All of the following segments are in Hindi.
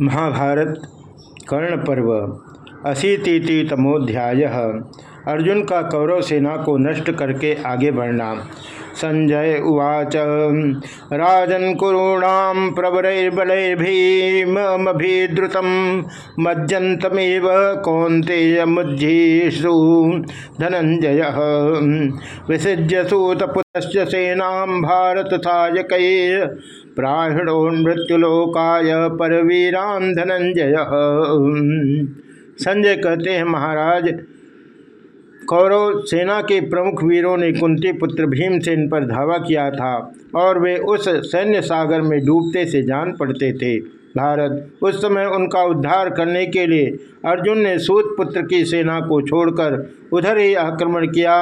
महाभारत कर्ण पर्व अशीति तमोध्याय अर्जुन का कौरव सेना को नष्ट करके आगे बढ़ना। संजय उवाच, राजन कुरूणाम प्रवरैर्बल भीमभिद्रुतम मज्जंतमेव कौंतेय मुज्जीषु धनंजय विसृज्य सेना भारत सायक प्राहिणो मृत्युलोकाय परवीरान धनंजय संजय कहते हैं, महाराज, कौरव सेना के प्रमुख वीरों ने कुंती पुत्र भीमसेन पर धावा किया था और वे उस सैन्य सागर में डूबते से जान पड़ते थे। भारत। उस समय उनका उद्धार करने के लिए अर्जुन ने सूत पुत्र की सेना को छोड़कर उधर ही आक्रमण किया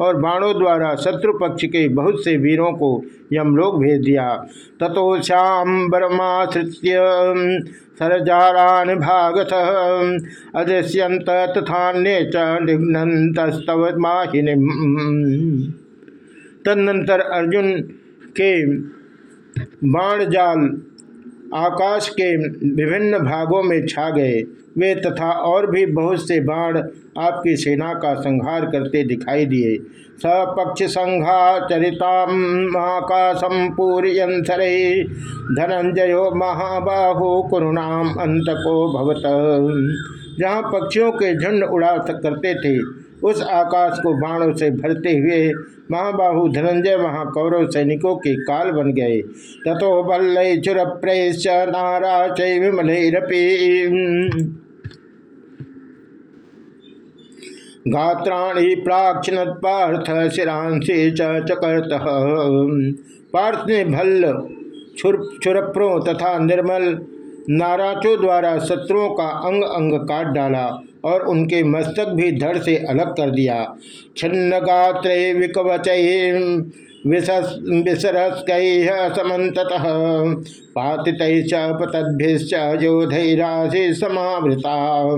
और बाणों द्वारा शत्रु पक्ष के बहुत से वीरों को यमलोक भेज दिया। ततो श्याम बरमाश्रित्य सरजारान भागत अदृश्यंत तथान्य चिघ्नतस्तव माहिनी तदनंतर अर्जुन के बाण जाल आकाश के विभिन्न भागों में छा गए। वे तथा और भी बहुत से बाण आपकी सेना का संहार करते दिखाई दिए। सपक्ष संघा चरिताकाशम पूरियंसरे धनंजयो महाबाहो कुरुणाम अंत को भवत। जहाँ पक्षियों के झुंड उड़ा करते थे उस आकाश को बाणों से भरते हुए महाबाहु धनंजय वहाँ कौरव सैनिकों के काल बन गए। तथो बल्ल चुर प्रेश नारा चमलरपी गात्राणी प्राक्षण पार्थ शिरांशी चकर्त। पार्थ ने भल्ल छुर छुरप्रों तथा निर्मल नाराचों द्वारा शत्रुओं का अंग अंग काट डाला और उनके मस्तक भी धड़ से अलग कर दिया। छिन्न गात्रे समावृता।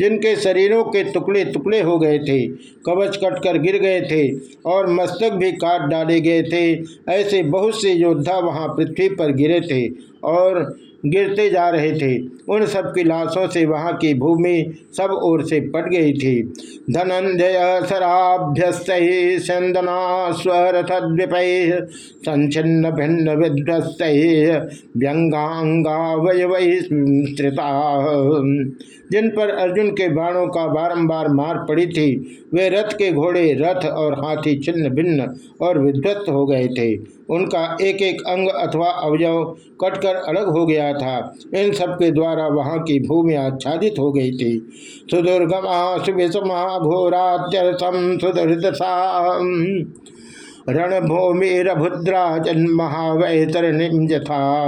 जिनके शरीरों के टुकड़े टुकड़े हो गए थे, कवच कटकर गिर गए थे और मस्तक भी काट डाले गए थे, ऐसे बहुत से योद्धा वहाँ पृथ्वी पर गिरे थे और गिरते जा रहे थे। उन सब की लाशों से वहाँ की भूमि सब ओर से पट गई थी। धनंजय सराभ्यस्त चंदना स्वरथ द्विपय संचिन्न भिन्न विध्वस्त व्यंगांगावयवस्त्रिता जिन पर अर्जुन के बाणों का बारंबार मार पड़ी थी, वे रथ के घोड़े, रथ और हाथी छिन्न भिन्न और विध्वस्त हो गए थे। उनका एक एक अंग अथवा अवयव कटकर अलग हो गया था। इन सब के द्वारा वहाँ की भूमि आच्छादित हो गई थी। सुदुर्गमा सुविषमा घोरात्यर्थम सुदृदशा रणभूमिभुद्रा जन महावैतरणी यथा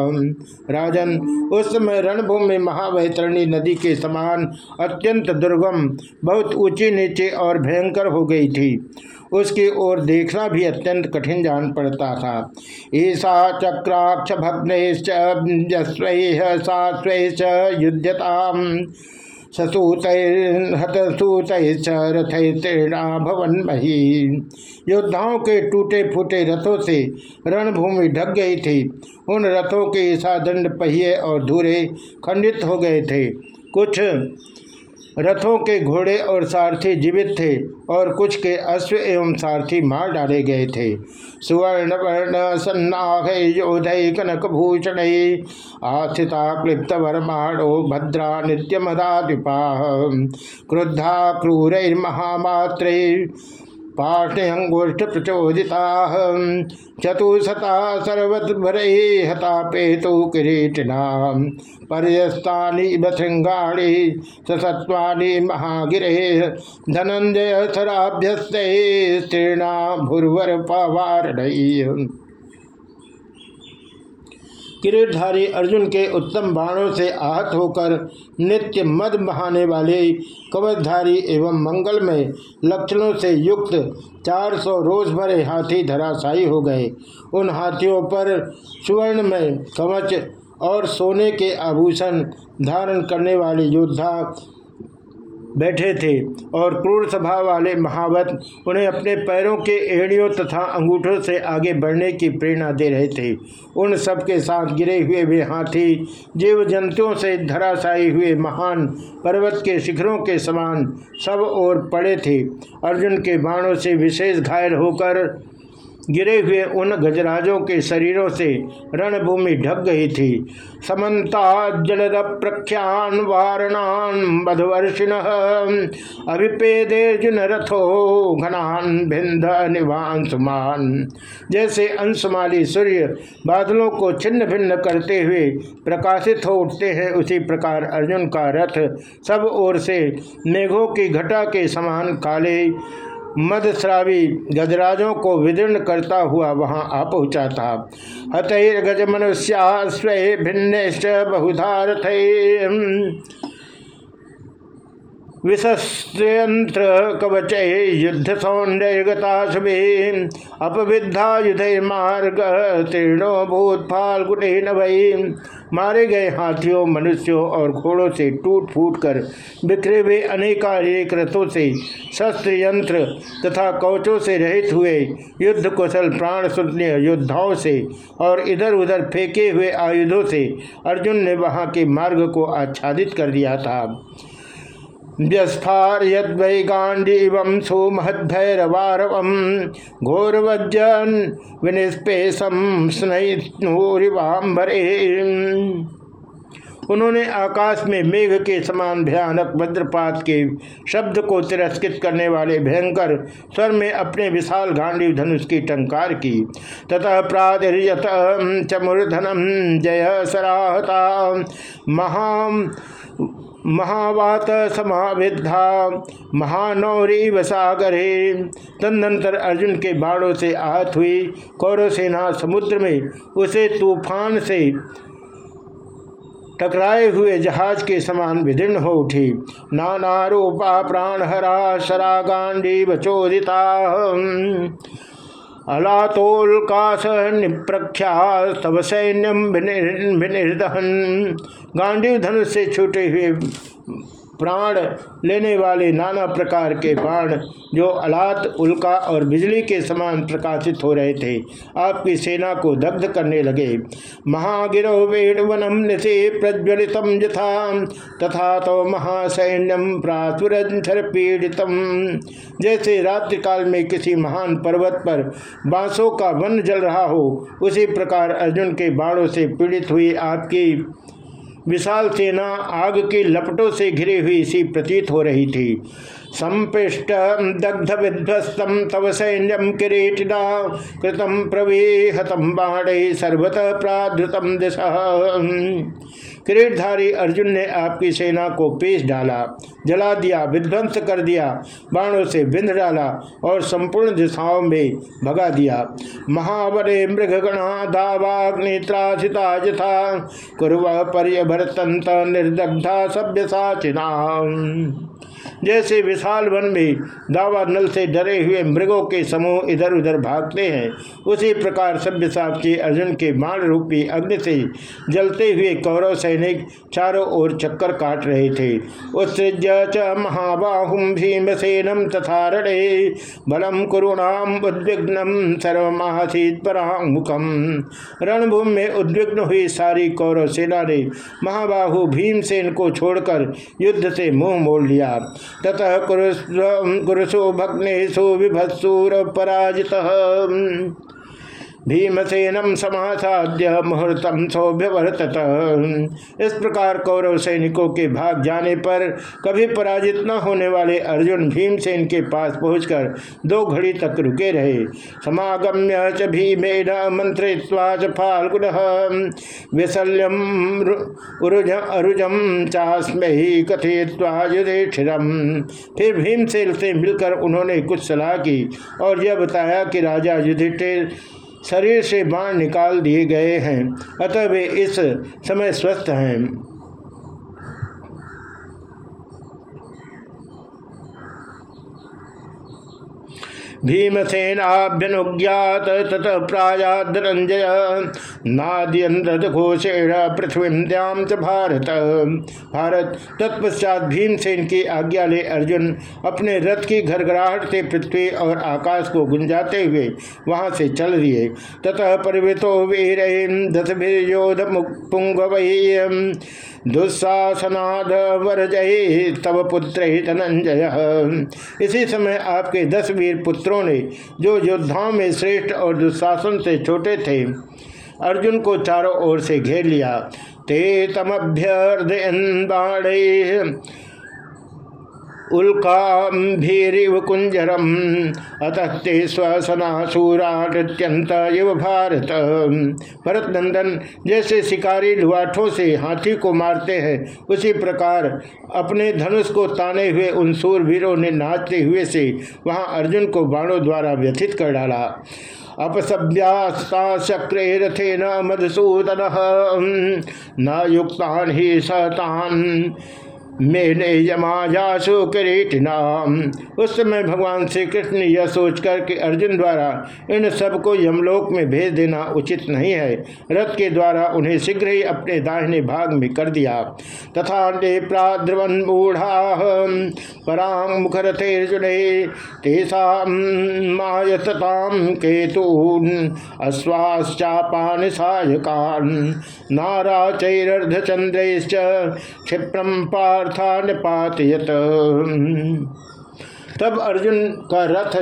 राजन, उस समय रणभूमि महावैतरणी नदी के समान अत्यंत दुर्गम, बहुत ऊँची, नीचे और भयंकर हो गई थी। उसकी ओर देखना भी अत्यंत कठिन जान पड़ता था। ईसा चक्राक्ष भग्न युद्धता भवन मही योद्धाओं के टूटे फूटे रथों से रणभूमि ढक गई थी। उन रथों के ईसादंड पहिए और धूरे खंडित हो गए थे। कुछ रथों के घोड़े और सारथी जीवित थे और कुछ के अश्व एवं सारथी मार डाले गए थे। सुवर्ण वर्ण सन्नाह योधय कनक भूषण आस्थिता क्लिप्त वर्माणो भद्रा नित्य मदादिपा क्रुद्धा क्रूर महामात्रे पाठ्यंगुष्ठ प्रचोदिता चतुशता सर्वभर हतापेतु किरीटिना। पर्यस्तानी बृंगाणी ससत्वानी महागिरे। धनंजय सराभ्यस्ते स्त्रीणा भूर्वर पवार किरीटधारी अर्जुन के उत्तम बाणों से आहत होकर नित्य मद बहाने वाले कवचधारी एवं मंगल में लक्षणों से युक्त 400 रोज भरे हाथी धराशायी हो गए। उन हाथियों पर सुवर्णमय कवच और सोने के आभूषण धारण करने वाले योद्धा बैठे थे और क्रूर स्वभाव वाले महावत उन्हें अपने पैरों के एड़ियों तथा अंगूठों से आगे बढ़ने की प्रेरणा दे रहे थे। उन सब के साथ गिरे हुए वे हाथी जीव जंतुओं से धराशायी हुए महान पर्वत के शिखरों के समान सब ओर पड़े थे। अर्जुन के बाणों से विशेष घायल होकर गिरे हुए उन गजराजों के शरीरों से रणभूमि ढक गई थी। समन्ता जलद प्रख्यान वारणान बधवर्षिण अभिपेदेर्जुन रथो घनान भिंद निवांसुमान जैसे अंशमाली सूर्य बादलों को छिन्न भिन्न करते हुए प्रकाशित हो उठते हैं, उसी प्रकार अर्जुन का रथ सब ओर से मेघों की घटा के समान काले मदस्रावी गजराजों को विदीर्ण करता हुआ वहाँ आ पहुँचा था। हतैर गज मनुष्या स्वय भिन्न बहुधारथ। विशस्त्र कवच युद्ध सौंदर्यगता शुभे अपविद्धा मार्ग तीर्णो भूत फाल्गुटे नभई मारे गए हाथियों, मनुष्यों और घोड़ों से टूट फूट कर बिखरे हुए अनेकानेक रथों से शस्त्र यंत्र तथा कवचों से रहित हुए युद्ध कुशल प्राण शून्य योद्धाओं से और इधर उधर फेंके हुए आयुधों से अर्जुन ने वहाँ के मार्ग को आच्छादित कर दिया था। व्यस्फार यद्वै गांडीवम सुमहद्भैरवारवम उन्होंने आकाश में मेघ के समान भयानक वज्रपात के शब्द को तिरस्कृत करने वाले भयंकर स्वर में अपने विशाल गांडीव धनुष की टंकार की। ततः प्रादर्यत, चमुर्धनम, जय सराहता महा महावात समाविद्धा, महानौरी वसागरे। तदनंतर अर्जुन के बाणों से आहत हुई, कौरव सेना समुद्र में उसे तूफ़ान से टकराए हुए जहाज़ के समान विदीर्ण हो उठी। नाना रूपा प्राण प्राणहरा शरागांडी बचोदिता। अलातोल्काश निप्रख्या तब सैन्यम विनिर्दहन। गांधी धनुष से छूटे हुए प्राण लेने वाले नाना प्रकार के बाण जो अलात, उल्का और बिजली के समान प्रकाशित हो रहे थे, आपकी सेना को दग्ध करने लगे। महागिरो प्रज्वलित यथा, तथा तो महासैन्यम प्रातुरंथर पीड़ितम जैसे रात्रिकाल में किसी महान पर्वत पर बांसों का वन जल रहा हो, उसी प्रकार अर्जुन के बाणों से पीड़ित हुई आपकी विशाल सेना आग के लपटों से घिरी हुई सी प्रतीत हो रही थी। संपिष्ट दग्ध विध्वस्तम तव सैन्यम किरीटिना कृतम प्रवेहतम बाणे सर्वतः प्राधृतम दिशा। किरीटधारी अर्जुन ने आपकी सेना को पेश डाला, जला दिया, विध्वंस कर दिया, बाणों से बिंध डाला और संपूर्ण दिशाओं में भगा दिया। महावरे मृगगणा दावाग्नित्रासिता यथा कुरव पर्यभरतंत निर्दग्धा सभ्य साचिना जैसे विशाल वन में दावा नल से डरे हुए मृगों के समूह इधर उधर भागते हैं, उसी प्रकार सभ्य के अर्जुन के बाण रूपी अग्नि से जलते हुए कौरव सैनिक चारों ओर चक्कर काट रहे थे। उत्सृज्य च महाबाहुम भीमसेनम तथा रणे बलम कुरुणाम उद्विग्नम सर्वमासीत परामुखम रणभूमि में उद्विग्न हुई सारी कौरव सेना ने महाबाहु भीमसेन को छोड़कर युद्ध से मुँह मोड़ लिया। ततः कुरुषो भग्नेशु विभत्सूर पराजिता भीमसेनम समासाद्य मुहूर्तम सौभ्यवर्तत इस प्रकार कौरव सैनिकों के भाग जाने पर कभी पराजित न होने वाले अर्जुन भीमसेन के पास पहुंचकर दो घड़ी तक रुके रहे। समागम्य च भीमेन मंत्रित्वा च फाल्गुन विशल्यम अरुजम चास्म ही कथित्वा युधिष्ठिरम। फिर भीमसेन से मिलकर उन्होंने कुछ सलाह की और यह बताया कि राजा युधिष्ठिर शरीर से बाण निकाल दिए गए हैं अतः वे इस समय स्वस्थ हैं। भीमसेनाभ्यनुज्ञात तत प्रायाधनंजय नादियन घोषेण पृथ्वी द्याम च भारत। भारत तत्पश्चात भीमसेन की आज्ञा ले अर्जुन अपने रथ की घरघराहट से पृथ्वी और आकाश को गुंजाते हुए वहाँ से चल दिए। ततः परिवृतो वीर दशभिर्योध पुंगव दुस्साहसनाद वरजय तब पुत्र ही धनंजय इसी समय आपके दस वीर पुत्रों ने जो योद्धाओं में श्रेष्ठ और दुशासन से छोटे थे, अर्जुन को चारों ओर से घेर लिया। ते तमभ्यर्दयन बाणे उल्काभीरिव कुंजरम अतस्ते स्वसनासूरात्यंत इव भारत। भरत नंदन जैसे शिकारी लुआठों से हाथी को मारते हैं, उसी प्रकार अपने धनुष को ताने हुए उन सूरवीरों ने नाचते हुए से वहाँ अर्जुन को बाणों द्वारा व्यथित कर डाला। अपसभ्यास्ता शक्रे रथे न मधुसूदन। न युक्तान ही सतान मेने यमायासु किरीटिना उस समय भगवान श्री कृष्ण ने यह सोचकर कि अर्जुन द्वारा इन सबको यमलोक में भेज देना उचित नहीं है। रथ के द्वारा उन्हें शीघ्र ही अपने दाहिने भाग में कर दिया। तथा ने प्राद्रवन मूढ़ा परांग मुखरथेर्जुने तेषा मायतताम केतून अश्वाश्चापान सायकान नारा चैरर्धचंद्रैश्च क्षिप्रम पार पार्थान तब अर्जुन का रथ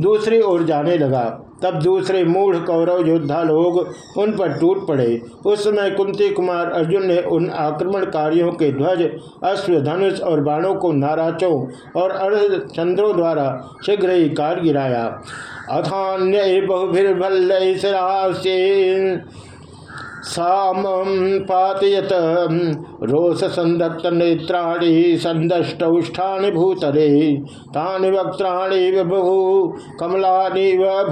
दूसरी ओर जाने लगा। तब दूसरे मूढ़ कौरव योद्धा लोग उन पर टूट पड़े। उस समय कुंती कुमार अर्जुन ने उन आक्रमणकारियों के ध्वज, अश्व, धनुष और बाणों को नाराचों और अर्ध चंद्रों द्वारा शीघ्र ही कार गिराया। अथान्य बहुभिर्भल्ल साम पातयत रोष संदत्त नेत्राणी संदष्टौष्ठानि भूतले तानि वक्त्राणि बभू कमलानि व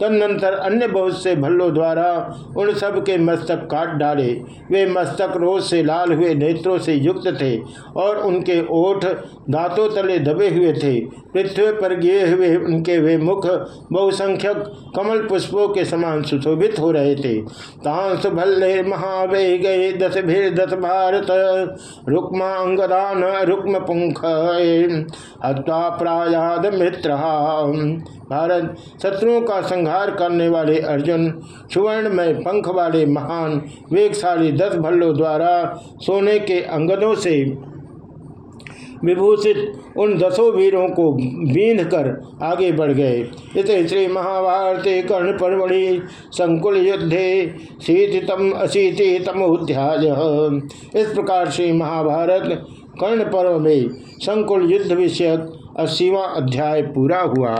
तदनंतर अन्य बहुत से भल्लों द्वारा उन सब के मस्तक काट डाले। वे मस्तक रोज से लाल हुए नेत्रों से युक्त थे और उनके ओठ दांतों तले दबे हुए थे। पृथ्वी पर गिरे हुए उनके वे मुख बहुसंख्यक कमल पुष्पों के समान सुशोभित हो रहे थे। तांस भल्ले महावे गए दस भीर दस भारत रुक्मांगदान रुक्म पुंख, हत्वा प्रायाद मित्र भारत, शत्रुओं का संहार करने वाले अर्जुन सुवर्ण में पंख वाले महान, वेगशाली दस भल्लों द्वारा सोने के अंगदों से विभूषित उन दसों वीरों को बींध कर आगे बढ़ गए। इस श्री महाभारते कर्ण परमणि संकुल युद्धे शीतितम अशीतितम अध्याय इस प्रकार से महाभारत कर्ण पर्व में संकुल युद्ध विषयक अस्सीवा अध्याय पूरा हुआ।